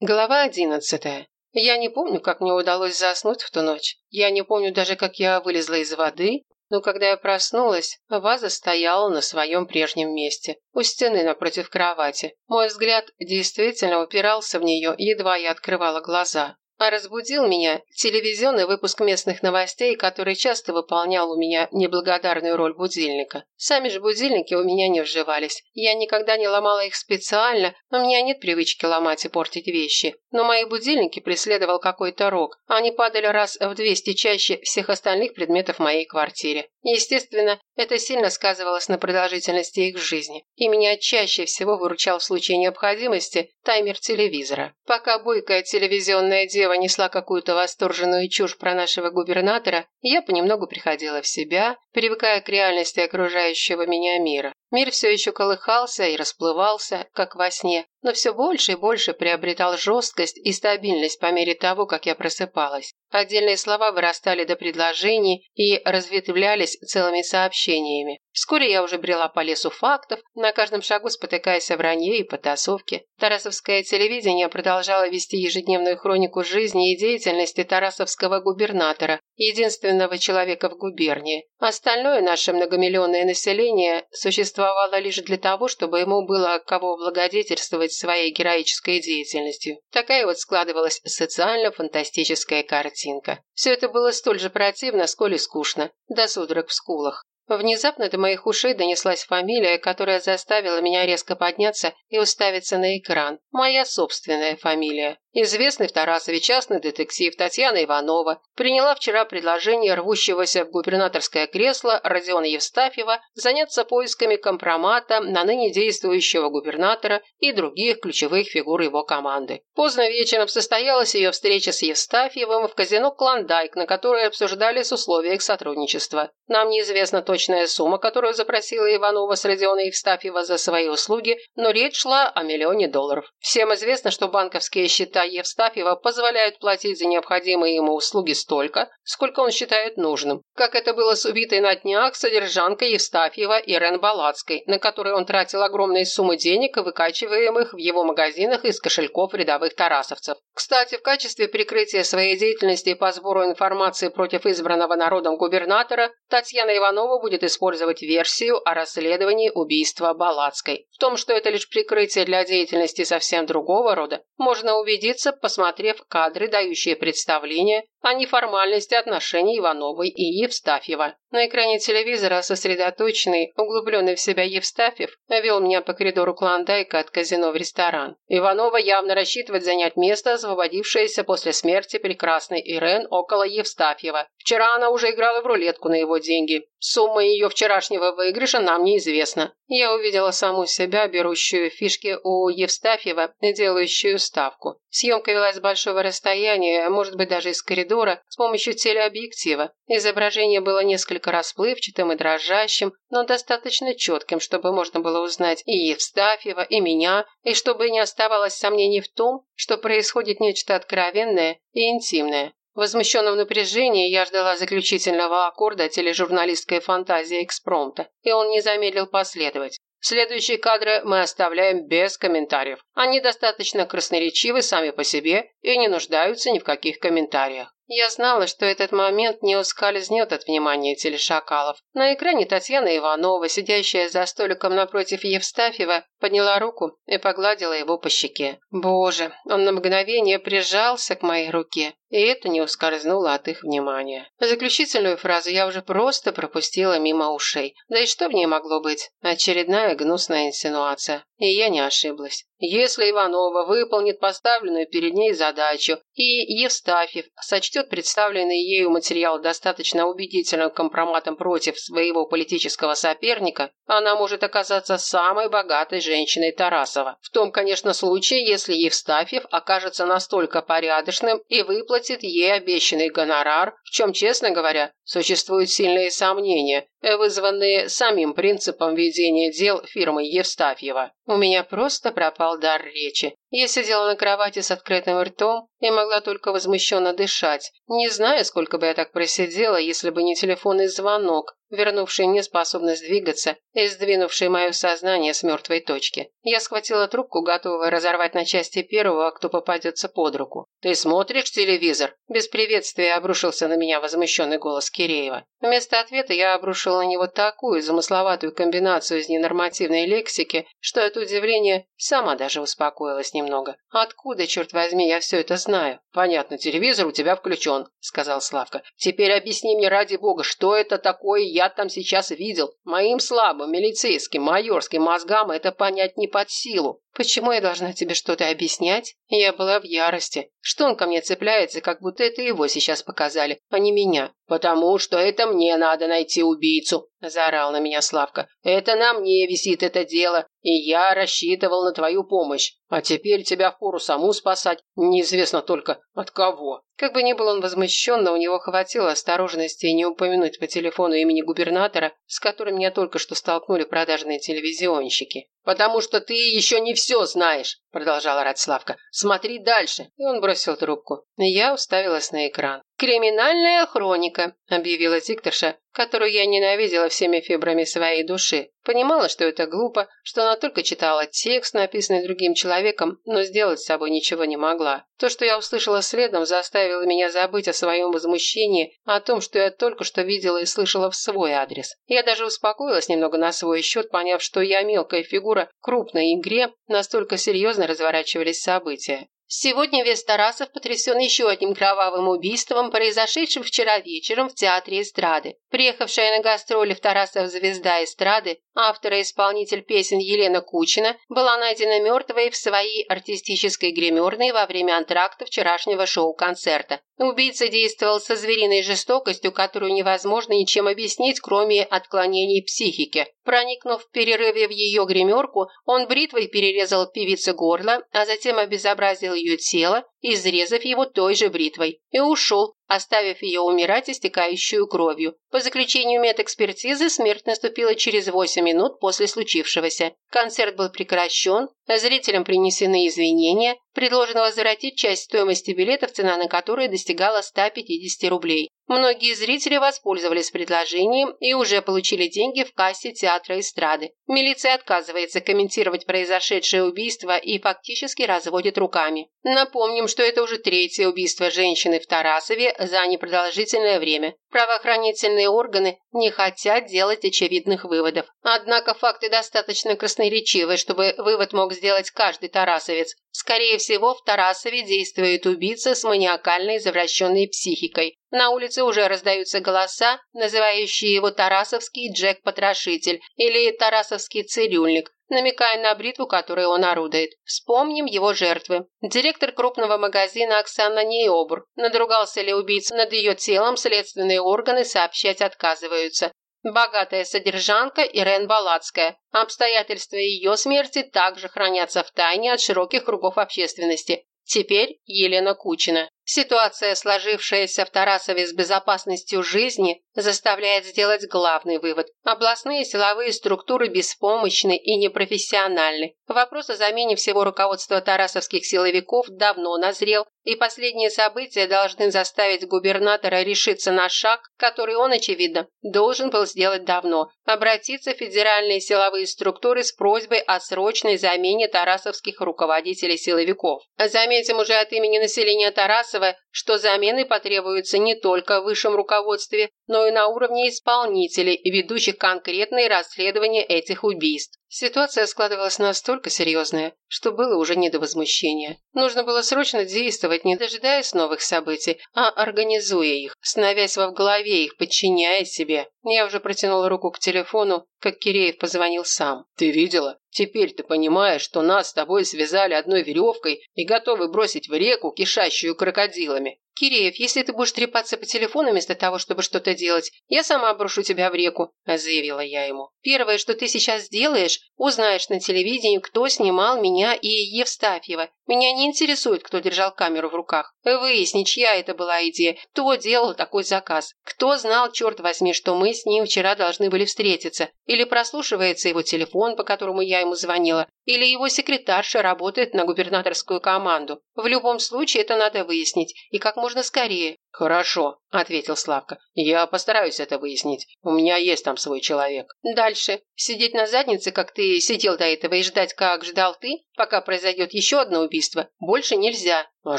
Глава одиннадцатая. Я не помню, как мне удалось заснуть в ту ночь. Я не помню даже, как я вылезла из воды, но когда я проснулась, ваза стояла на своем прежнем месте, у стены напротив кровати. Мой взгляд действительно упирался в нее, едва я открывала глаза. А разбудил меня телевизионный выпуск местных новостей, который часто выполнял у меня неблагодарную роль будильника. Сами же будильники у меня не вживались. Я никогда не ломала их специально, у меня нет привычки ломать и портить вещи. Но мои будильники преследовал какой-то рок. Они падали раз в 200 чаще всех остальных предметов в моей квартире. Естественно, это сильно сказывалось на продолжительности их жизни. И меня чаще всего выручал в случае необходимости таймер телевизора. Пока бойкая телевизионная дева несла какую-то восторженную чушь про нашего губернатора, я понемногу приходила в себя, привыкая к реальности окружающего меня мира. Мир все еще колыхался и расплывался, как во сне, но все больше и больше приобретал жесткость и стабильность по мере того, как я просыпалась. Отдельные слова вырастали до предложений и разветвлялись целыми сообщениями. Вскоре я уже брела по лесу фактов, на каждом шагу спотыкаясь о вранье и потасовке. Тарасовское телевидение продолжало вести ежедневную хронику жизни и деятельности тарасовского губернатора, единственного человека в губернии. Остальное наше многомиллионное население существовало лишь для того, чтобы ему было кого благодетельствовать своей героической деятельностью. Такая вот складывалась социально-фантастическая картинка. Все это было столь же противно, сколь и скучно, до судорог в скулах. Внезапно до моих ушей донеслась фамилия, которая заставила меня резко подняться и уставиться на экран. Моя собственная фамилия. Известный в Тарасове частный детектив Татьяна Иванова приняла вчера предложение рвущегося в губернаторское кресло Родиона Евстафьева заняться поисками компромата на ныне действующего губернатора и других ключевых фигур его команды. Поздно вечером состоялась ее встреча с Евстафьевым в казино «Клондайк», на которой обсуждались условия их сотрудничества. Нам неизвестна точная сумма, которую запросила Иванова с Родиона Евстафьева за свои услуги, но речь шла о миллионе долларов. Всем известно, что банковские счета Евстафьева позволяют платить за необходимые ему услуги столько, сколько он считает нужным. Как это было с убитой на днях содержанкой Евстафьева Ирен Балацкой, на которой он тратил огромные суммы денег, выкачиваемых в его магазинах из кошельков рядовых тарасовцев. Кстати, в качестве прикрытия своей деятельности по сбору информации против избранного народом губернатора, Татьяна Иванова будет использовать версию о расследовании убийства Балацкой. В том, что это лишь прикрытие для деятельности совсем другого рода, можно убедиться убедиться, посмотрев кадры, дающие представление о неформальности отношений Ивановой и Евстафьева. На экране телевизора сосредоточенный, углубленный в себя Евстафьев вел меня по коридору Клондайка от казино в ресторан. Иванова явно рассчитывает занять место, освободившееся после смерти прекрасной Ирен около Евстафьева. Вчера она уже играла в рулетку на его деньги. Сумма ее вчерашнего выигрыша нам неизвестна. Я увидела саму себя, берущую фишки у Евстафьева, делающую ставку. Съемка велась с большого расстояния, может быть, даже из коридора, с помощью телеобъектива. Изображение было несколько расплывчатым и дрожащим, но достаточно четким, чтобы можно было узнать и Евстафьева, и меня, и чтобы не оставалось сомнений в том, что происходит нечто откровенное и интимное. В возмущенном напряжении я ждала заключительного аккорда тележурналистской фантазии экспромта, и он не замедлил последовать. Следующие кадры мы оставляем без комментариев. Они достаточно красноречивы сами по себе и не нуждаются ни в каких комментариях. Я знала, что этот момент не ускользнет от внимания телешакалов. На экране Татьяна Иванова, сидящая за столиком напротив Евстафьева, подняла руку и погладила его по щеке. Боже, он на мгновение прижался к моей руке, и это не ускользнуло от их внимания. Заключительную фразу я уже просто пропустила мимо ушей. Да и что в ней могло быть? Очередная гнусная инсинуация. И я не ошиблась. Если Иванова выполнит поставленную перед ней задачу, и Евстафьев сочтет представленный ею материал достаточно убедительным компроматом против своего политического соперника, она может оказаться самой богатой женщиной Тарасова. В том, конечно, случае, если Евстафьев окажется настолько порядочным и выплатит ей обещанный гонорар, в чем, честно говоря, существуют сильные сомнения, вызванные самим принципом ведения дел фирмы Евстафьева. У меня просто пропал пропал дар речи. Я сидела на кровати с открытым ртом и могла только возмущенно дышать. Не знаю, сколько бы я так просидела, если бы не телефонный звонок, вернувший мне способность двигаться и сдвинувший мое сознание с мертвой точки. Я схватила трубку, готовая разорвать на части первого, кто попадется под руку. «Ты смотришь телевизор?» Без приветствия обрушился на меня возмущенный голос Киреева. Вместо ответа я обрушила на него такую замысловатую комбинацию из ненормативной лексики, что от удивления сама даже успокоилась немного. «Откуда, черт возьми, я все это знаю?» «Понятно, телевизор у тебя включен», — сказал Славка. «Теперь объясни мне, ради бога, что это такое я там сейчас видел? Моим слабым, милицейским, майорским мозгам это понять не под силу. Почему я должна тебе что-то объяснять? Я была в ярости. Что он ко мне цепляется, как будто это его сейчас показали, а не меня? Потому что это мне надо найти убийцу, заорал на меня Славка. Это на мне висит это дело, и я рассчитывал на твою помощь. А теперь тебя впору саму спасать, неизвестно только от кого. Как бы ни был он возмущен, но у него хватило осторожности не упомянуть по телефону имени губернатора, с которым меня только что столкнули продажные телевизионщики. «Потому что ты еще не все знаешь», – продолжала Радславка. «Смотри дальше». И он бросил трубку. Я уставилась на экран. «Криминальная хроника», – объявила дикторша, которую я ненавидела всеми фибрами своей души. Понимала, что это глупо, что она только читала текст, написанный другим человеком, но сделать с собой ничего не могла. То, что я услышала следом, заставило меня забыть о своем возмущении, о том, что я только что видела и слышала в свой адрес. Я даже успокоилась немного на свой счет, поняв, что я мелкая фигура в крупной игре, настолько серьезно разворачивались события. Сегодня весь Тарасов потрясен еще одним кровавым убийством, произошедшим вчера вечером в Театре эстрады. Приехавшая на гастроли в Тарасов звезда эстрады, автор и исполнитель песен Елена Кучина, была найдена мертвой в своей артистической гримерной во время антракта вчерашнего шоу-концерта. Убийца действовал со звериной жестокостью, которую невозможно ничем объяснить, кроме отклонений психики. Проникнув в перерыве в ее гримерку, он бритвой перерезал певице горло, а затем обезобразил ее тело, изрезав его той же бритвой, и ушел, оставив ее умирать, истекающую кровью. По заключению медэкспертизы, смерть наступила через 8 минут после случившегося. Концерт был прекращен, зрителям принесены извинения, предложено возвратить часть стоимости билетов, цена на которые достигала 150 рублей. Многие зрители воспользовались предложением и уже получили деньги в кассе театра эстрады. Милиция отказывается комментировать произошедшее убийство и фактически разводит руками. Напомним, что это уже третье убийство женщины в Тарасове за непродолжительное время. Правоохранительные органы не хотят делать очевидных выводов. Однако факты достаточно красноречивы, чтобы вывод мог сделать каждый тарасовец. Скорее всего, в Тарасове действует убийца с маниакальной извращенной психикой. На улице уже раздаются голоса, называющие его Тарасовский Джек-потрошитель или Тарасовский цирюльник, намекая на бритву, которой он орудует. Вспомним его жертвы. Директор крупного магазина Оксана Нейобр. Надругался ли убийца над ее телом, следственные органы сообщать отказываются. Богатая содержанка Ирен Балацкая. Обстоятельства ее смерти также хранятся в тайне от широких кругов общественности. Теперь Елена Кучина. Ситуация, сложившаяся в Тарасове с безопасностью жизни, заставляет сделать главный вывод. Областные силовые структуры беспомощны и непрофессиональны. Вопрос о замене всего руководства тарасовских силовиков давно назрел, и последние события должны заставить губернатора решиться на шаг, который он, очевидно, должен был сделать давно – обратиться в федеральные силовые структуры с просьбой о срочной замене тарасовских руководителей силовиков. Заметим уже от имени населения Тарасова, Тарасова, что замены потребуются не только в высшем руководстве, но и на уровне исполнителей, ведущих конкретные расследования этих убийств. Ситуация складывалась настолько серьезная, что было уже не до возмущения. Нужно было срочно действовать, не дожидаясь новых событий, а организуя их, становясь во в голове их, подчиняя себе. Я уже протянула руку к телефону, как Киреев позвонил сам. «Ты видела? Теперь ты понимаешь, что нас с тобой связали одной веревкой и готовы бросить в реку, кишащую крокодилами. Киреев, если ты будешь трепаться по телефону вместо того, чтобы что-то делать, я сама брошу тебя в реку», – заявила я ему. «Первое, что ты сейчас сделаешь, узнаешь на телевидении, кто снимал меня и Евстафьева. Меня не интересует, кто держал камеру в руках. Выясни, чья это была идея, кто делал такой заказ, кто знал, черт возьми, что мы с ним вчера должны были встретиться, или прослушивается его телефон, по которому я ему звонила, или его секретарша работает на губернаторскую команду. В любом случае это надо выяснить, и как можно скорее. «Хорошо», – ответил Славка. «Я постараюсь это выяснить. У меня есть там свой человек». «Дальше. Сидеть на заднице, как ты сидел до этого, и ждать, как ждал ты, пока произойдет еще одно убийство, больше нельзя». «А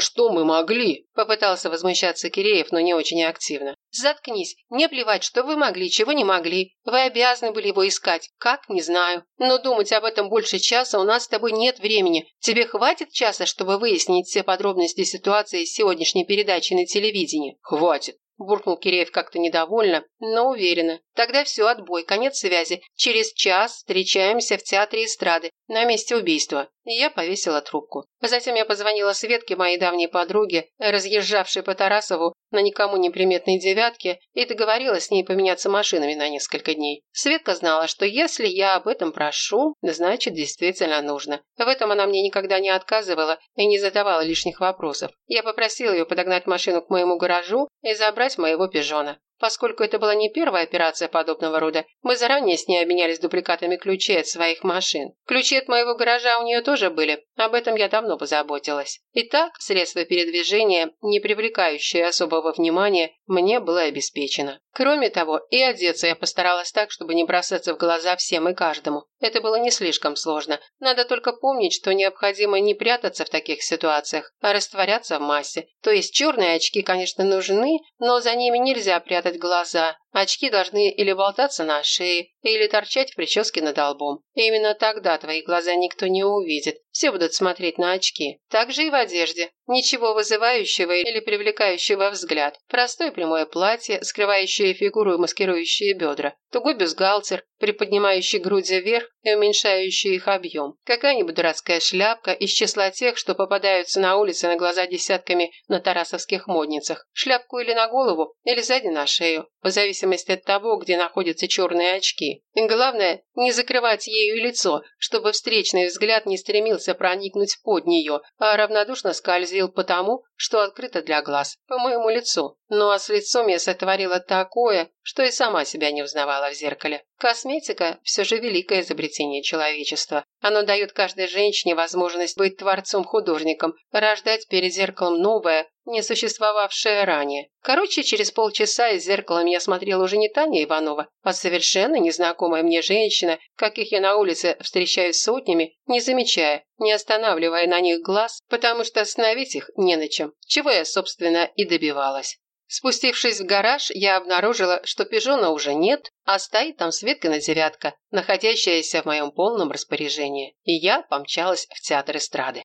что мы могли?» – попытался возмущаться Киреев, но не очень активно. «Заткнись. Мне плевать, что вы могли, чего не могли. Вы обязаны были его искать. Как? Не знаю. Но думать об этом больше часа у нас с тобой нет времени. Тебе хватит часа, чтобы выяснить все подробности ситуации с сегодняшней передачи на телевидении?» «Хватит. Буркнул Киреев как-то недовольно, но уверенно. Тогда все, отбой, конец связи. Через час встречаемся в театре эстрады, на месте убийства. И я повесила трубку. Затем я позвонила Светке, моей давней подруге, разъезжавшей по Тарасову на никому не приметной девятке, и договорилась с ней поменяться машинами на несколько дней. Светка знала, что если я об этом прошу, значит, действительно нужно. В этом она мне никогда не отказывала и не задавала лишних вопросов. Я попросила ее подогнать машину к моему гаражу и забрать моего пижона. Поскольку это была не первая операция подобного рода, мы заранее с ней обменялись дубликатами ключей от своих машин. Ключи от моего гаража у нее тоже были, об этом я давно позаботилась. Итак, средство передвижения, не привлекающее особого внимания, мне было обеспечено. Кроме того, и одеться я постаралась так, чтобы не бросаться в глаза всем и каждому. Это было не слишком сложно. Надо только помнить, что необходимо не прятаться в таких ситуациях, а растворяться в массе. То есть черные очки, конечно, нужны, но за ними нельзя прятать глаза. Очки должны или болтаться на шее, или торчать в прическе над лбом. Именно тогда твои глаза никто не увидит. Все будут смотреть на очки. Так же и в одежде. Ничего вызывающего или привлекающего взгляд. Простое прямое платье, скрывающее фигуру и маскирующее бедра. Тугой бюстгальтер, приподнимающий груди вверх и уменьшающий их объем. Какая-нибудь дурацкая шляпка из числа тех, что попадаются на улице на глаза десятками на тарасовских модницах. Шляпку или на голову, или сзади на шею, в зависимости от того, где находятся черные очки. И главное, не закрывать ею лицо, чтобы встречный взгляд не стремился проникнуть под нее, а равнодушно скользил по тому, что открыто для глаз, по моему лицу. Ну а с лицом я сотворила такое, что и сама себя не узнавала в зеркале. Косметика – все же великое изобретение человечества. Оно дает каждой женщине возможность быть творцом-художником, рождать перед зеркалом новое, не существовавшее ранее. Короче, через полчаса из зеркала меня смотрела уже не Таня Иванова, а совершенно незнакомая мне женщина, каких я на улице встречаю сотнями, не замечая, не останавливая на них глаз, потому что остановить их не на чем, чего я, собственно, и добивалась. Спустившись в гараж, я обнаружила, что пижона уже нет, а стоит там Светкина девятка, находящаяся в моем полном распоряжении, и я помчалась в театр эстрады.